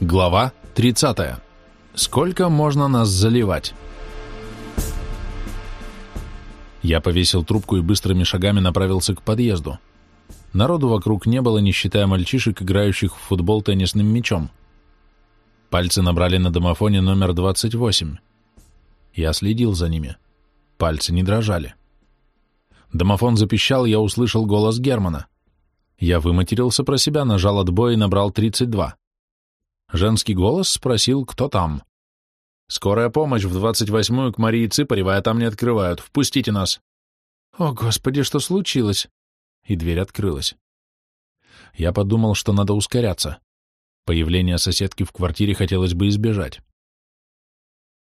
Глава 30. Сколько можно нас заливать? Я повесил трубку и быстрыми шагами направился к подъезду. Народу вокруг не было, не считая мальчишек, играющих в футбол теннисным мячом. Пальцы набрали на домофоне номер 28. Я следил за ними. Пальцы не дрожали. Домофон запищал, я услышал голос Германа. Я выматерился про себя, нажал отбой и набрал 32. Женский голос спросил, кто там. «Скорая помощь в 28-ю к Марии Цыпаревой, а там не открывают. Впустите нас». «О, Господи, что случилось?» И дверь открылась. Я подумал, что надо ускоряться. Появление соседки в квартире хотелось бы избежать.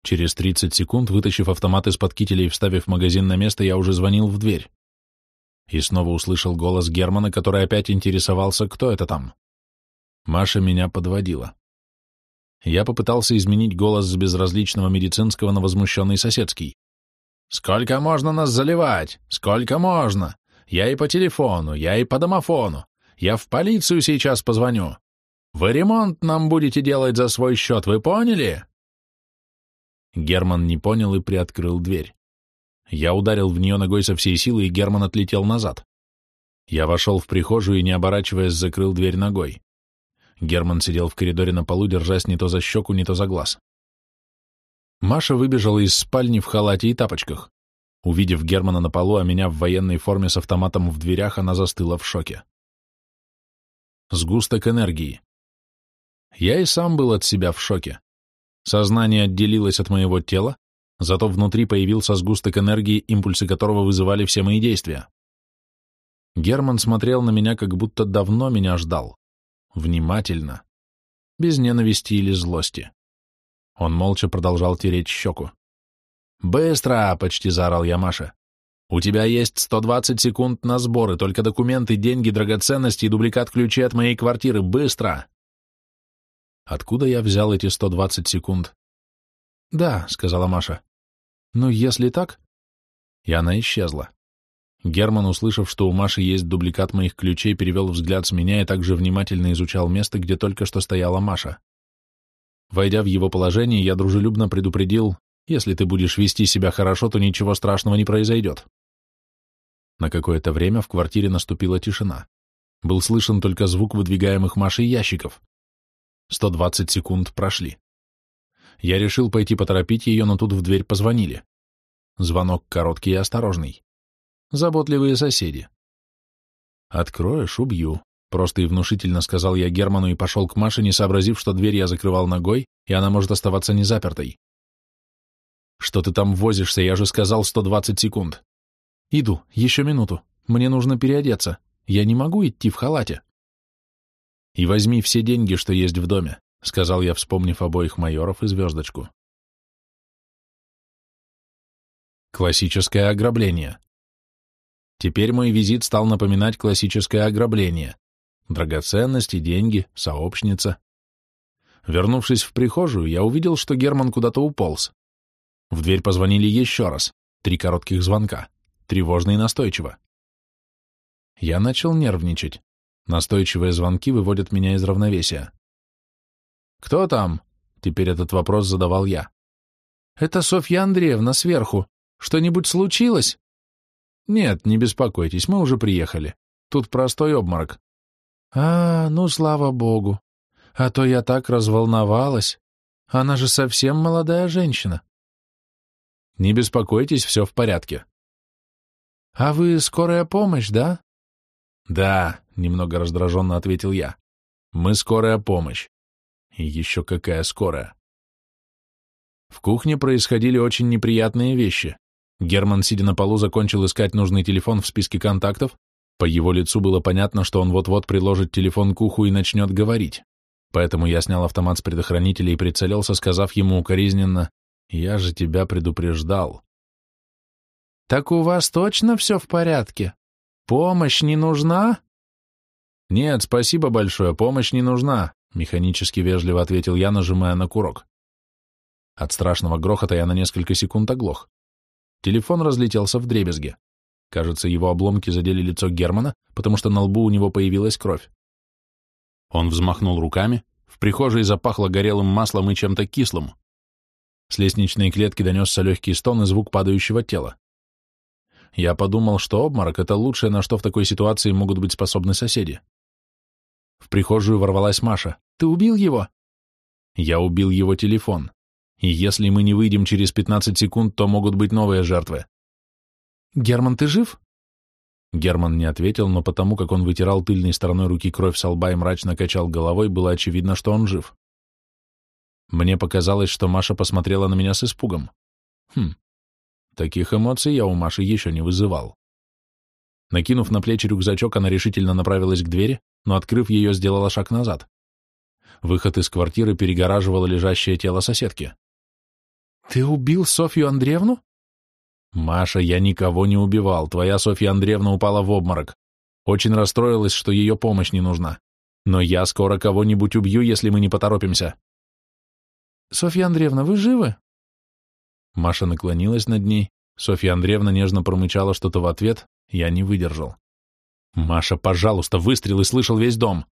Через 30 секунд, вытащив автомат из-под кителя и вставив магазин на место, я уже звонил в дверь. И снова услышал голос Германа, который опять интересовался, кто это там. Маша меня подводила. Я попытался изменить голос с безразличного медицинского на возмущенный соседский. «Сколько можно нас заливать? Сколько можно? Я и по телефону, я и по домофону. Я в полицию сейчас позвоню. Вы ремонт нам будете делать за свой счет, вы поняли?» Герман не понял и приоткрыл дверь. Я ударил в нее ногой со всей силы, и Герман отлетел назад. Я вошел в прихожую и, не оборачиваясь, закрыл дверь ногой. Герман сидел в коридоре на полу, держась не то за щеку, не то за глаз. Маша выбежала из спальни в халате и тапочках. Увидев Германа на полу, а меня в военной форме с автоматом в дверях, она застыла в шоке. Сгусток энергии. Я и сам был от себя в шоке. Сознание отделилось от моего тела, зато внутри появился сгусток энергии, импульсы которого вызывали все мои действия. Герман смотрел на меня, как будто давно меня ждал внимательно, без ненависти или злости. Он молча продолжал тереть щеку. «Быстро!» — почти заорал я Маше. «У тебя есть 120 секунд на сборы, только документы, деньги, драгоценности и дубликат ключей от моей квартиры. Быстро!» Откуда я взял эти 120 секунд? «Да», — сказала Маша. «Ну, если так...» И она исчезла. Герман, услышав, что у Маши есть дубликат моих ключей, перевел взгляд с меня и также внимательно изучал место, где только что стояла Маша. Войдя в его положение, я дружелюбно предупредил, если ты будешь вести себя хорошо, то ничего страшного не произойдет. На какое-то время в квартире наступила тишина. Был слышен только звук выдвигаемых Машей ящиков. 120 секунд прошли. Я решил пойти поторопить ее, но тут в дверь позвонили. Звонок короткий и осторожный. Заботливые соседи. «Откроешь — убью», — просто и внушительно сказал я Герману и пошел к Маше, не сообразив, что дверь я закрывал ногой, и она может оставаться незапертой. «Что ты там возишься? Я же сказал 120 секунд». «Иду, еще минуту. Мне нужно переодеться. Я не могу идти в халате». «И возьми все деньги, что есть в доме», — сказал я, вспомнив обоих майоров и звездочку. Классическое ограбление. Теперь мой визит стал напоминать классическое ограбление. Драгоценности, деньги, сообщница. Вернувшись в прихожую, я увидел, что Герман куда-то уполз. В дверь позвонили еще раз. Три коротких звонка. Тревожно и настойчиво. Я начал нервничать. Настойчивые звонки выводят меня из равновесия. «Кто там?» — теперь этот вопрос задавал я. «Это Софья Андреевна сверху. Что-нибудь случилось?» «Нет, не беспокойтесь, мы уже приехали. Тут простой обморок». «А, ну, слава богу. А то я так разволновалась. Она же совсем молодая женщина». «Не беспокойтесь, все в порядке». «А вы скорая помощь, да?» «Да», — немного раздраженно ответил я. «Мы скорая помощь». И еще какая скорая. В кухне происходили очень неприятные вещи. Герман, сидя на полу, закончил искать нужный телефон в списке контактов. По его лицу было понятно, что он вот-вот приложит телефон к уху и начнет говорить. Поэтому я снял автомат с предохранителя и прицелился, сказав ему укоризненно, «Я же тебя предупреждал». «Так у вас точно все в порядке? Помощь не нужна?» «Нет, спасибо большое, помощь не нужна», — механически вежливо ответил я, нажимая на курок. От страшного грохота я на несколько секунд оглох. Телефон разлетелся в дребезге. Кажется, его обломки задели лицо Германа, потому что на лбу у него появилась кровь. Он взмахнул руками, В прихожей запахло горелым маслом и чем-то кислым. С лестничной клетки донесся легкий стон и звук падающего тела. Я подумал, что обморок — это лучшее, на что в такой ситуации могут быть способны соседи. В прихожую ворвалась Маша. «Ты убил его?» Я убил его телефон. И если мы не выйдем через 15 секунд, то могут быть новые жертвы. «Герман, ты жив?» Герман не ответил, но потому, как он вытирал тыльной стороной руки кровь со лба и мрачно качал головой, было очевидно, что он жив. Мне показалось, что Маша посмотрела на меня с испугом. Хм, таких эмоций я у Маши еще не вызывал. Накинув на плечи рюкзачок, она решительно направилась к двери, но, открыв ее, сделала шаг назад. Выход из квартиры перегораживало лежащее тело соседки. «Ты убил Софью Андреевну?» «Маша, я никого не убивал. Твоя Софья Андреевна упала в обморок. Очень расстроилась, что ее помощь не нужна. Но я скоро кого-нибудь убью, если мы не поторопимся». «Софья Андреевна, вы живы?» Маша наклонилась над ней. Софья Андреевна нежно промычала что-то в ответ. Я не выдержал. «Маша, пожалуйста, выстрел и слышал весь дом».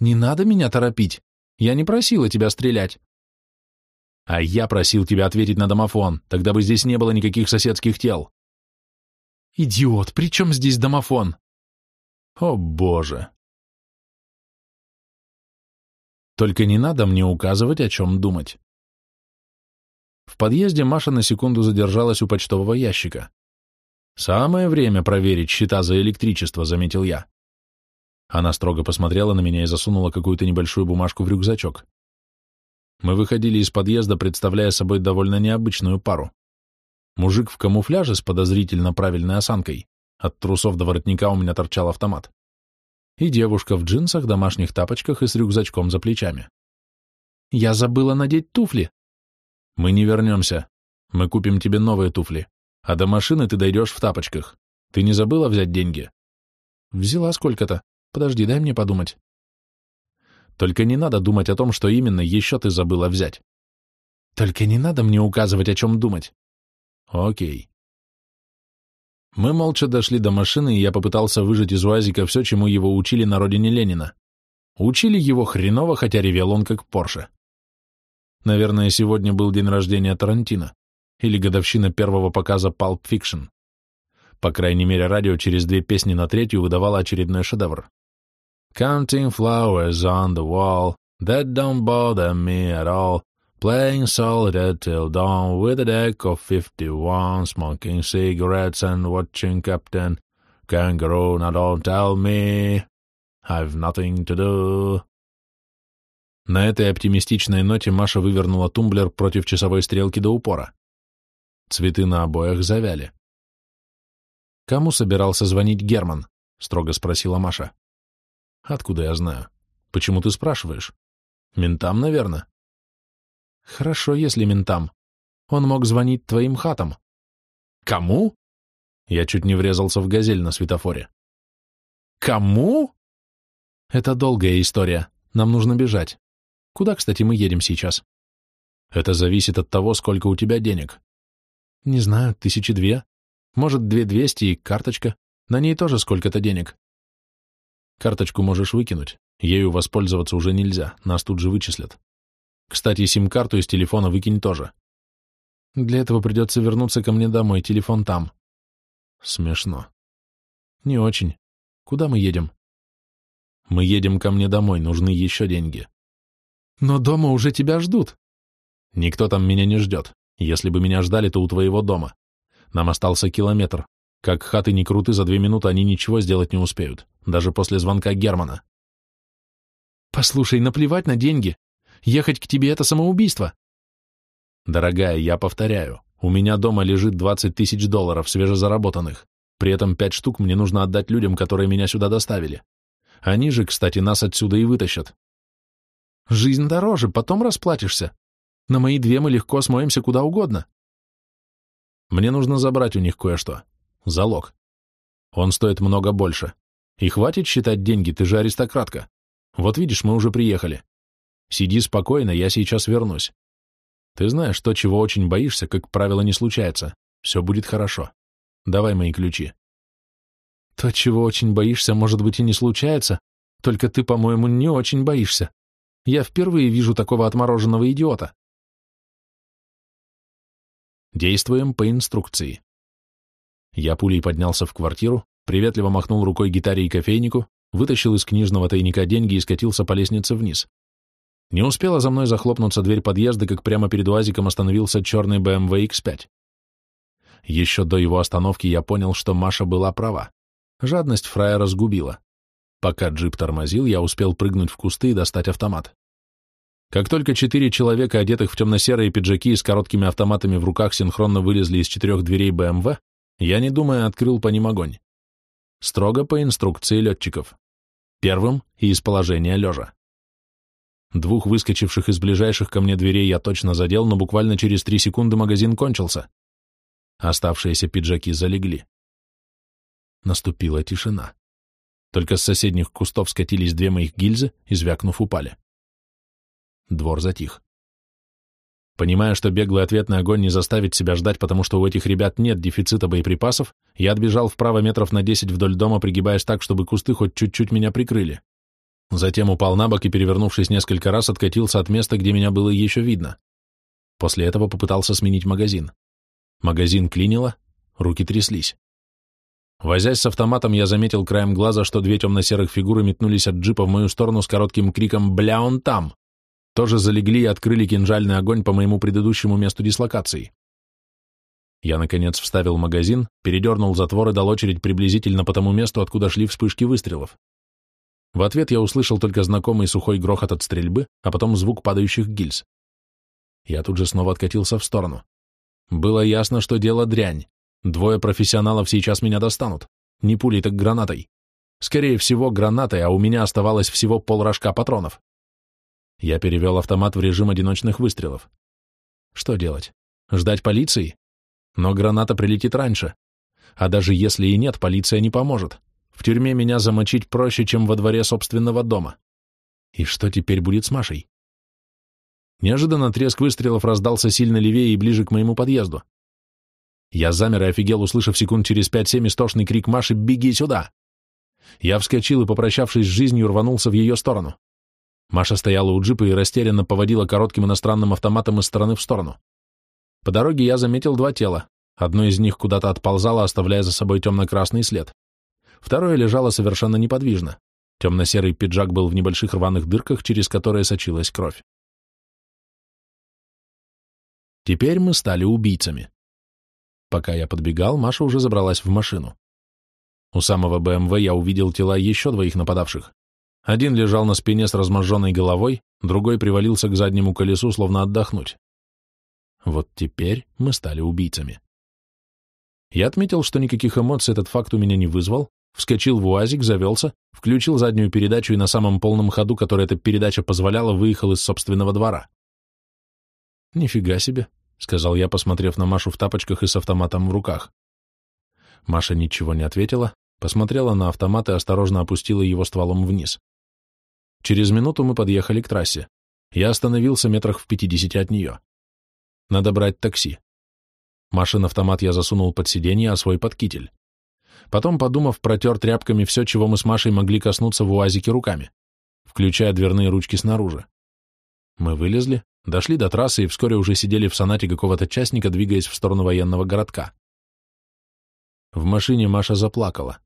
«Не надо меня торопить. Я не просила тебя стрелять. А я просил тебя ответить на домофон, тогда бы здесь не было никаких соседских тел. Идиот, при чем здесь домофон? О, боже. Только не надо мне указывать, о чем думать. В подъезде Маша на секунду задержалась у почтового ящика. «Самое время проверить счета за электричество», — заметил я. Она строго посмотрела на меня и засунула какую-то небольшую бумажку в рюкзачок. Мы выходили из подъезда, представляя собой довольно необычную пару. Мужик в камуфляже с подозрительно правильной осанкой, от трусов до воротника у меня торчал автомат, и девушка в джинсах, домашних тапочках и с рюкзачком за плечами. «Я забыла надеть туфли!» «Мы не вернемся. Мы купим тебе новые туфли. А до машины ты дойдешь в тапочках. Ты не забыла взять деньги?» «Взяла сколько-то. Подожди, дай мне подумать». Только не надо думать о том, что именно еще ты забыла взять. Только не надо мне указывать, о чем думать. Окей. Мы молча дошли до машины, и я попытался выжать из УАЗика все, чему его учили на родине Ленина. Учили его хреново, хотя ревел он как Порше. Наверное, сегодня был день рождения Тарантино или годовщина первого показа Pulp Fiction. По крайней мере, радио через две песни на третью выдавало очередной шедевр. Counting flowers on the wall, that don't bother me at all. Playing solitaire till dawn with a deck of 51, smoking cigarettes and watching Captain Kangaroo. Now don't tell me I've nothing to do. На этой оптимистичной ноте Маша вывернула тумблер против часовой стрелки до упора. Цветы на обоях завяли. «Кому собирался звонить Герман?» — строго спросила Маша. Откуда я знаю? Почему ты спрашиваешь? Ментам, наверное. Хорошо, если ментам. Он мог звонить твоим хатам. Кому? Я чуть не врезался в газель на светофоре. Кому? Это долгая история. Нам нужно бежать. Куда, кстати, мы едем сейчас? Это зависит от того, сколько у тебя денег. Не знаю, тысячи две. Может, две двести и карточка. На ней тоже сколько-то денег. Карточку можешь выкинуть, ею воспользоваться уже нельзя, нас тут же вычислят. Кстати, сим-карту из телефона выкинь тоже. Для этого придется вернуться ко мне домой, телефон там. Смешно. Не очень. Куда мы едем? Мы едем ко мне домой, нужны еще деньги. Но дома уже тебя ждут. Никто там меня не ждет. Если бы меня ждали, то у твоего дома. Нам остался километр. Как хаты не круты, за две минуты они ничего сделать не успеют, даже после звонка Германа. «Послушай, наплевать на деньги. Ехать к тебе — это самоубийство». «Дорогая, я повторяю, у меня дома лежит 20 тысяч долларов, свежезаработанных. При этом пять штук мне нужно отдать людям, которые меня сюда доставили. Они же, кстати, нас отсюда и вытащат». «Жизнь дороже, потом расплатишься. На мои две мы легко смоемся куда угодно». «Мне нужно забрать у них кое-что. Залог. Он стоит много больше. И хватит считать деньги, ты же аристократка. Вот видишь, мы уже приехали. Сиди спокойно, я сейчас вернусь. Ты знаешь, то, чего очень боишься, как правило, не случается. Все будет хорошо. Давай мои ключи. То, чего очень боишься, может быть, и не случается, только ты, по-моему, не очень боишься. Я впервые вижу такого отмороженного идиота. Действуем по инструкции. Я пулей поднялся в квартиру, приветливо махнул рукой гитаре и кофейнику, вытащил из книжного тайника деньги и скатился по лестнице вниз. Не успела за мной захлопнуться дверь подъезда, как прямо перед УАЗиком остановился черный BMW X5. Еще до его остановки я понял, что Маша была права. Жадность фрая разгубила. Пока джип тормозил, я успел прыгнуть в кусты и достать автомат. Как только четыре человека, одетых в темно-серые пиджаки и с короткими автоматами в руках, синхронно вылезли из четырех дверей БМВ, я, не думая, открыл по ним огонь. Строго по инструкции летчиков. Первым и из положения лежа. Двух выскочивших из ближайших ко мне дверей я точно задел, но буквально через три секунды магазин кончился. Оставшиеся пиджаки залегли. Наступила тишина. Только с соседних кустов скатились две моих гильзы и, звякнув, упали. Двор затих. Понимая, что беглый ответный огонь не заставит себя ждать, потому что у этих ребят нет дефицита боеприпасов, я отбежал вправо метров на десять вдоль дома, пригибаясь так, чтобы кусты хоть чуть-чуть меня прикрыли. Затем упал на бок и, перевернувшись несколько раз, откатился от места, где меня было еще видно. После этого попытался сменить магазин. Магазин клинило, руки тряслись. Возясь с автоматом, я заметил краем глаза, что две темно-серых фигуры метнулись от джипа в мою сторону с коротким криком «Бля, он там!» Тоже залегли и открыли кинжальный огонь по моему предыдущему месту дислокации. Я, наконец, вставил магазин, передернул затвор и дал очередь приблизительно по тому месту, откуда шли вспышки выстрелов. В ответ я услышал только знакомый сухой грохот от стрельбы, а потом звук падающих гильз. Я тут же снова откатился в сторону. Было ясно, что дело дрянь. Двое профессионалов сейчас меня достанут. Не пулей, так гранатой. Скорее всего, гранатой, а у меня оставалось всего полрожка патронов. Я перевел автомат в режим одиночных выстрелов. Что делать? Ждать полиции? Но граната прилетит раньше. А даже если и нет, полиция не поможет. В тюрьме меня замочить проще, чем во дворе собственного дома. И что теперь будет с Машей? Неожиданно треск выстрелов раздался сильно левее и ближе к моему подъезду. Я замер и офигел, услышав секунд через пять-семь истошный крик Маши «Беги сюда!». Я вскочил и, попрощавшись с жизнью, рванулся в ее сторону. Маша стояла у джипа и растерянно поводила коротким иностранным автоматом из стороны в сторону. По дороге я заметил два тела. Одно из них куда-то отползало, оставляя за собой темно-красный след. Второе лежало совершенно неподвижно. Темно-серый пиджак был в небольших рваных дырках, через которые сочилась кровь. Теперь мы стали убийцами. Пока я подбегал, Маша уже забралась в машину. У самого БМВ я увидел тела еще двоих нападавших. Один лежал на спине с разможженной головой, другой привалился к заднему колесу, словно отдохнуть. Вот теперь мы стали убийцами. Я отметил, что никаких эмоций этот факт у меня не вызвал, вскочил в УАЗик, завелся, включил заднюю передачу и на самом полном ходу, который эта передача позволяла, выехал из собственного двора. Нифига себе, — сказал я, посмотрев на Машу в тапочках и с автоматом в руках. Маша ничего не ответила, посмотрела на автомат и осторожно опустила его стволом вниз. Через минуту мы подъехали к трассе. Я остановился метрах в пятидесяти от нее. Надо брать такси. Машин автомат я засунул под сиденье, а свой под китель. Потом, подумав, протер тряпками все, чего мы с Машей могли коснуться в УАЗике руками, включая дверные ручки снаружи. Мы вылезли, Дошли до трассы и вскоре уже сидели в сонате какого-то частника, двигаясь в сторону военного городка. В машине Маша заплакала.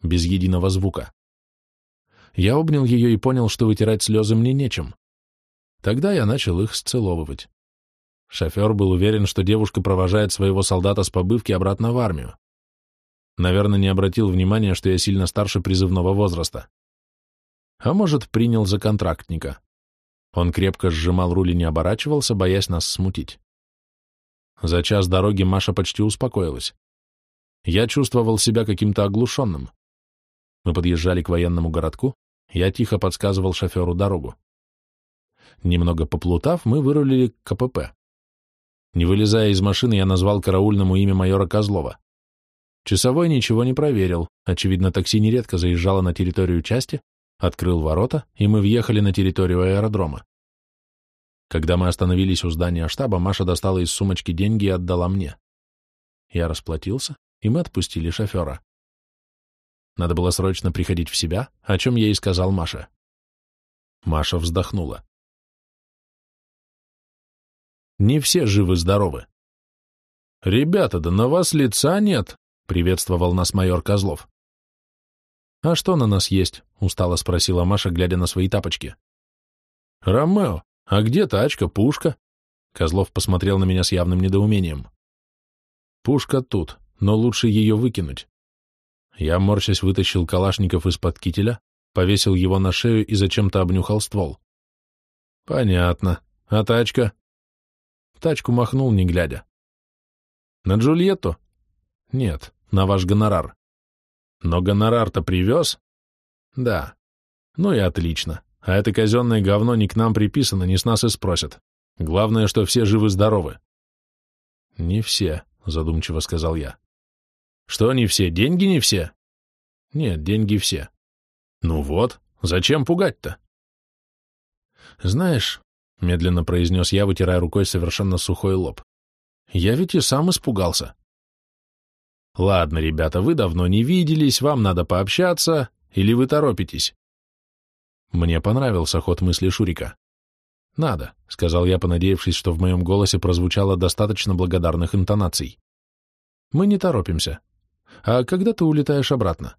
Без единого звука. Я обнял ее и понял, что вытирать слезы мне нечем. Тогда я начал их сцеловывать. Шофер был уверен, что девушка провожает своего солдата с побывки обратно в армию. Наверное, не обратил внимания, что я сильно старше призывного возраста. А может, принял за контрактника. Он крепко сжимал руль и не оборачивался, боясь нас смутить. За час дороги Маша почти успокоилась. Я чувствовал себя каким-то оглушенным. Мы подъезжали к военному городку, я тихо подсказывал шоферу дорогу. Немного поплутав, мы вырулили к КПП. Не вылезая из машины, я назвал караульному имя майора Козлова. Часовой ничего не проверил, очевидно, такси нередко заезжало на территорию части, открыл ворота, и мы въехали на территорию аэродрома. Когда мы остановились у здания штаба, Маша достала из сумочки деньги и отдала мне. Я расплатился, и мы отпустили шофера. Надо было срочно приходить в себя, о чем я и сказал Маше. Маша вздохнула. Не все живы-здоровы. «Ребята, да на вас лица нет!» — приветствовал нас майор Козлов. «А что на нас есть?» — устало спросила Маша, глядя на свои тапочки. «Ромео, а где тачка, пушка?» Козлов посмотрел на меня с явным недоумением. «Пушка тут, но лучше ее выкинуть». Я, морщась, вытащил калашников из-под кителя, повесил его на шею и зачем-то обнюхал ствол. «Понятно. А тачка?» Тачку махнул, не глядя. «На Джульетту?» «Нет, на ваш гонорар». «Но гонорар-то привез?» «Да». «Ну и отлично. А это казенное говно не к нам приписано, не с нас и спросят. Главное, что все живы-здоровы». «Не все», — задумчиво сказал я. «Что не все? Деньги не все?» «Нет, деньги все». «Ну вот, зачем пугать-то?» «Знаешь», — медленно произнес я, вытирая рукой совершенно сухой лоб, «я ведь и сам испугался». «Ладно, ребята, вы давно не виделись, вам надо пообщаться, или вы торопитесь?» Мне понравился ход мысли Шурика. «Надо», — сказал я, понадеявшись, что в моем голосе прозвучало достаточно благодарных интонаций. «Мы не торопимся. А когда ты улетаешь обратно?»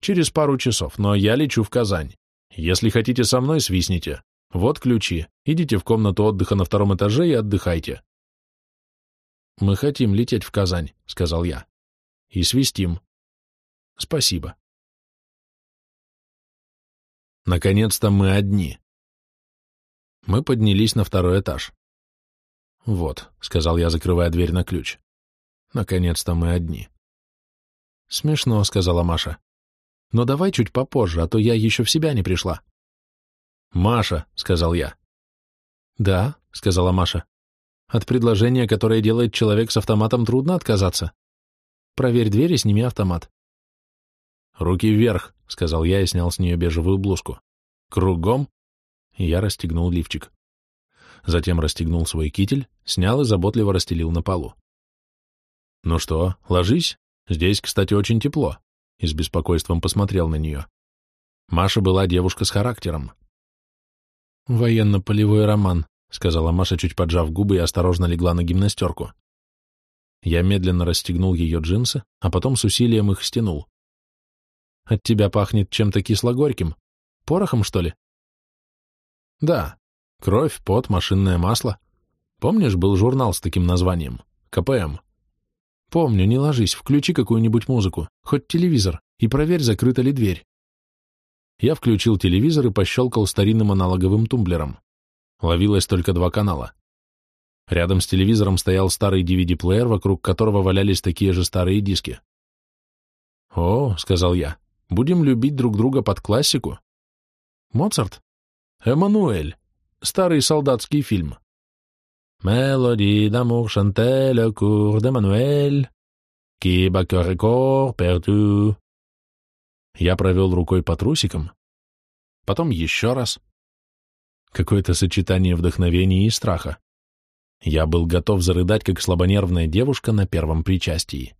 «Через пару часов, но я лечу в Казань. Если хотите со мной, свистните. Вот ключи. Идите в комнату отдыха на втором этаже и отдыхайте». «Мы хотим лететь в Казань», — сказал я. «И свистим». «Спасибо». Наконец-то мы одни. Мы поднялись на второй этаж. «Вот», — сказал я, закрывая дверь на ключ. «Наконец-то мы одни». «Смешно», — сказала Маша. «Но давай чуть попозже, а то я еще в себя не пришла». «Маша», — сказал я. «Да», — сказала Маша. «От предложения, которое делает человек с автоматом, трудно отказаться. Проверь дверь и сними автомат». «Руки вверх», — сказал я и снял с нее бежевую блузку. «Кругом?» Я расстегнул лифчик. Затем расстегнул свой китель, снял и заботливо расстелил на полу. «Ну что, ложись? Здесь, кстати, очень тепло», — и с беспокойством посмотрел на нее. Маша была девушка с характером. «Военно-полевой роман», — сказала Маша, чуть поджав губы и осторожно легла на гимнастерку. Я медленно расстегнул ее джинсы, а потом с усилием их стянул. «От тебя пахнет чем-то кисло-горьким. Порохом, что ли?» Да, кровь, пот, машинное масло. Помнишь, был журнал с таким названием? КПМ. Помню, не ложись, включи какую-нибудь музыку, хоть телевизор, и проверь, закрыта ли дверь. Я включил телевизор и пощелкал старинным аналоговым тумблером. Ловилось только два канала. Рядом с телевизором стоял старый DVD-плеер, вокруг которого валялись такие же старые диски. «О», — сказал я, — «будем любить друг друга под классику». «Моцарт?» Эммануэль. Старый солдатский фильм. Мелодie d'amour chantait le cours d'Emmanuel, qui bat cœur et corps perdu. Я провел рукой по трусикам, потом еще раз. Какое-то сочетание вдохновения и страха. Я был готов зарыдать, как слабонервная девушка на первом причастии.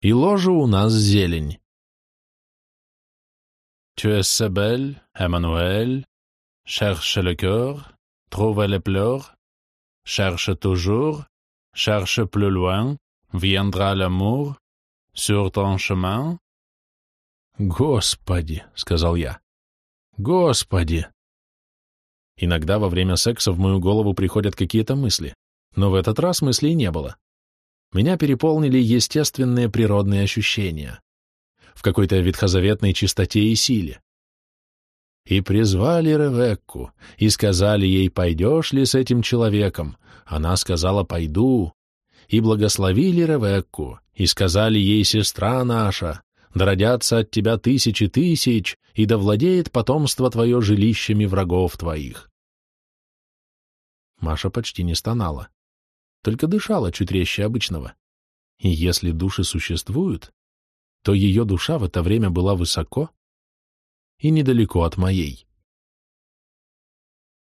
И ложа у нас зелень. Tu es Emmanuel, cherche le cœur, trouve les pleurs, cherche toujours, cherche plus loin, viendra l'amour, sur ton chemin. «Господи!» — сказал я. «Господи!» Иногда во время секса в мою голову приходят какие-то мысли, но в этот раз мыслей не было. Меня переполнили естественные природные ощущения в какой-то ветхозаветной чистоте и силе. И призвали Ревекку, и сказали ей, пойдешь ли с этим человеком? Она сказала, пойду. И благословили Ревекку, и сказали ей, сестра наша, да родятся от тебя тысячи тысяч, и да владеет потомство твое жилищами врагов твоих. Маша почти не стонала, только дышала чуть резче обычного. И если души существуют, то ее душа в это время была высоко и недалеко от моей.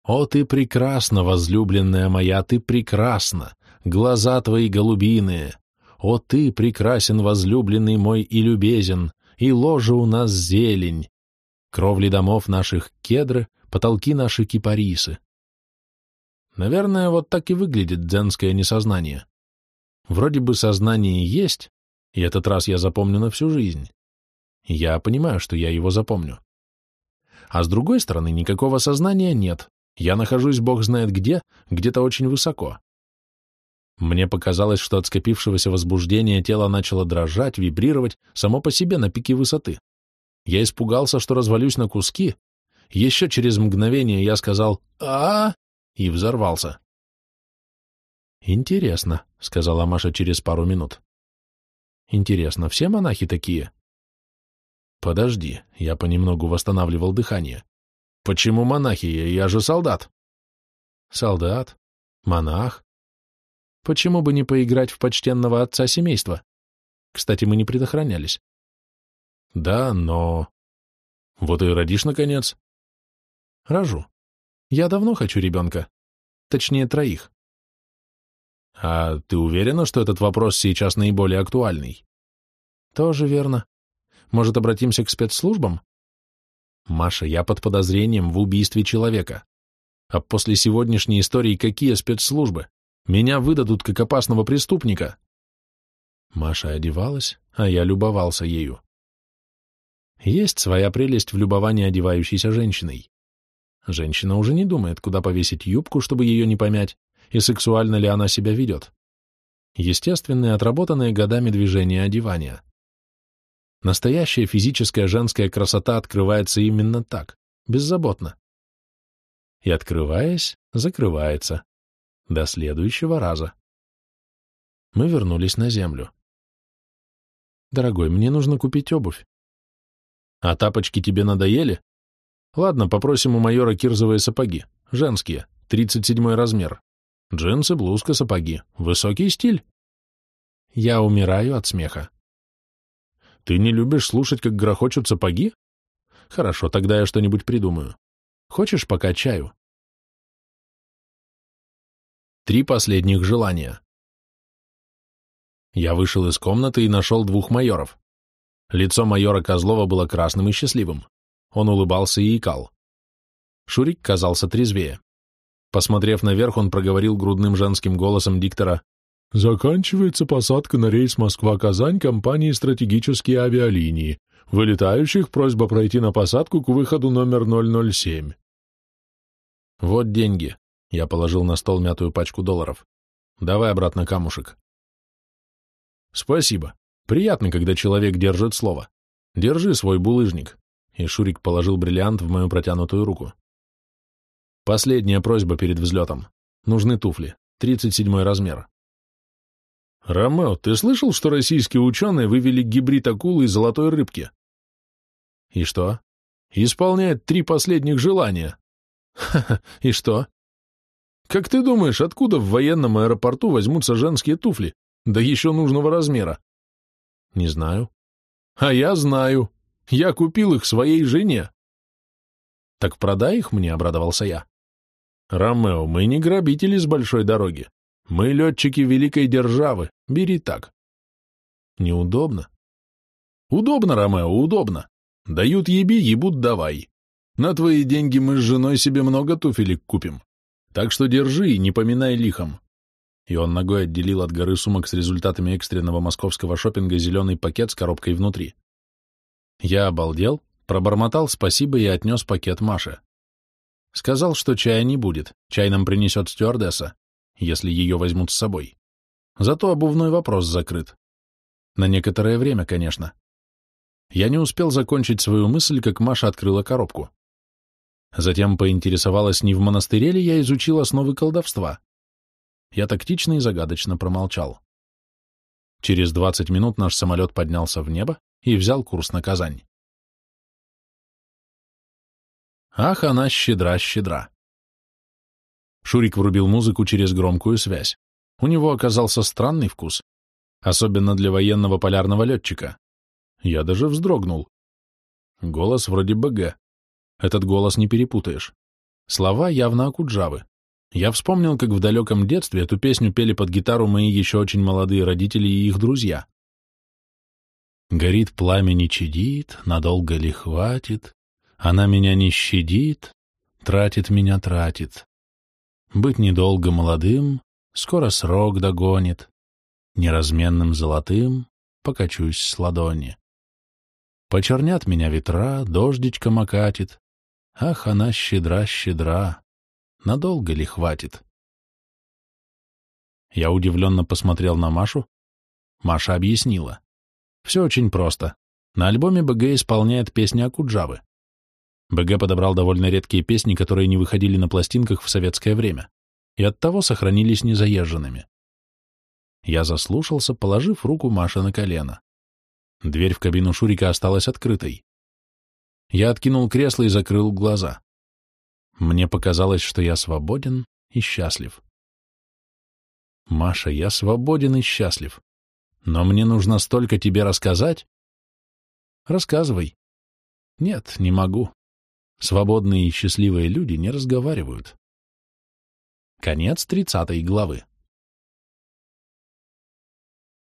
О, ты прекрасна, возлюбленная моя, ты прекрасна, глаза твои голубиные. О, ты прекрасен, возлюбленный мой и любезен, и ложа у нас зелень. Кровли домов наших кедры, потолки наши кипарисы. Наверное, вот так и выглядит дзенское несознание. Вроде бы сознание есть, и этот раз я запомню на всю жизнь. Я понимаю, что я его запомню. А с другой стороны, никакого сознания нет. Я нахожусь бог знает где, где-то очень высоко. Мне показалось, что от скопившегося возбуждения тело начало дрожать, вибрировать, само по себе на пике высоты. Я испугался, что развалюсь на куски. Еще через мгновение я сказал а, -а, -а и взорвался. «Интересно», — сказала Маша через пару минут. «Интересно, все монахи такие?» «Подожди», — я понемногу восстанавливал дыхание. «Почему монахи? Я же солдат». «Солдат? Монах? Почему бы не поиграть в почтенного отца семейства? Кстати, мы не предохранялись». «Да, но...» «Вот и родишь, наконец». «Рожу. Я давно хочу ребенка. Точнее, троих. А ты уверена, что этот вопрос сейчас наиболее актуальный? Тоже верно. Может, обратимся к спецслужбам? Маша, я под подозрением в убийстве человека. А после сегодняшней истории какие спецслужбы? Меня выдадут как опасного преступника. Маша одевалась, а я любовался ею. Есть своя прелесть в любовании одевающейся женщиной. Женщина уже не думает, куда повесить юбку, чтобы ее не помять, и сексуально ли она себя ведет. Естественные, отработанные годами движения одевания. Настоящая физическая женская красота открывается именно так, беззаботно. И, открываясь, закрывается. До следующего раза. Мы вернулись на землю. Дорогой, мне нужно купить обувь. А тапочки тебе надоели? Ладно, попросим у майора кирзовые сапоги, женские, 37 размер. Джинсы, блузка, сапоги. Высокий стиль. Я умираю от смеха. Ты не любишь слушать, как грохочут сапоги? Хорошо, тогда я что-нибудь придумаю. Хочешь пока чаю? Три последних желания. Я вышел из комнаты и нашел двух майоров. Лицо майора Козлова было красным и счастливым. Он улыбался и икал. Шурик казался трезвее. Посмотрев наверх, он проговорил грудным женским голосом диктора «Заканчивается посадка на рейс Москва-Казань компании «Стратегические авиалинии». Вылетающих просьба пройти на посадку к выходу номер 007». «Вот деньги», — я положил на стол мятую пачку долларов. «Давай обратно камушек». «Спасибо. Приятно, когда человек держит слово. Держи свой булыжник». И Шурик положил бриллиант в мою протянутую руку. Последняя просьба перед взлетом. Нужны туфли. 37 размер. Ромео, ты слышал, что российские ученые вывели гибрид акулы и золотой рыбки? И что? Исполняет три последних желания. Ха-ха, и что? Как ты думаешь, откуда в военном аэропорту возьмутся женские туфли, да еще нужного размера? Не знаю. А я знаю. Я купил их своей жене. Так продай их мне, обрадовался я. «Ромео, мы не грабители с большой дороги. Мы летчики великой державы. Бери так». «Неудобно». «Удобно, Ромео, удобно. Дают еби, ебут давай. На твои деньги мы с женой себе много туфелек купим. Так что держи и не поминай лихом». И он ногой отделил от горы сумок с результатами экстренного московского шопинга зеленый пакет с коробкой внутри. Я обалдел, пробормотал спасибо и отнес пакет Маше. Сказал, что чая не будет, чай нам принесет стюардесса, если ее возьмут с собой. Зато обувной вопрос закрыт. На некоторое время, конечно. Я не успел закончить свою мысль, как Маша открыла коробку. Затем поинтересовалась, не в монастыре ли я изучил основы колдовства. Я тактично и загадочно промолчал. Через двадцать минут наш самолет поднялся в небо и взял курс на Казань. Ах, она щедра-щедра. Шурик врубил музыку через громкую связь. У него оказался странный вкус, особенно для военного полярного летчика. Я даже вздрогнул. Голос вроде БГ. Этот голос не перепутаешь. Слова явно Акуджавы. Я вспомнил, как в далеком детстве эту песню пели под гитару мои еще очень молодые родители и их друзья. Горит пламя не чадит, надолго ли хватит, она меня не щадит, тратит меня, тратит. Быть недолго молодым, скоро срок догонит, неразменным золотым покачусь с ладони. Почернят меня ветра, дождичком окатит, ах, она щедра-щедра, надолго ли хватит? Я удивленно посмотрел на Машу. Маша объяснила. Все очень просто. На альбоме БГ исполняет песни Акуджавы. БГ подобрал довольно редкие песни, которые не выходили на пластинках в советское время, и оттого сохранились незаезженными. Я заслушался, положив руку Маше на колено. Дверь в кабину Шурика осталась открытой. Я откинул кресло и закрыл глаза. Мне показалось, что я свободен и счастлив. Маша, я свободен и счастлив. Но мне нужно столько тебе рассказать. Рассказывай. Нет, не могу. Свободные и счастливые люди не разговаривают. Конец тридцатой главы.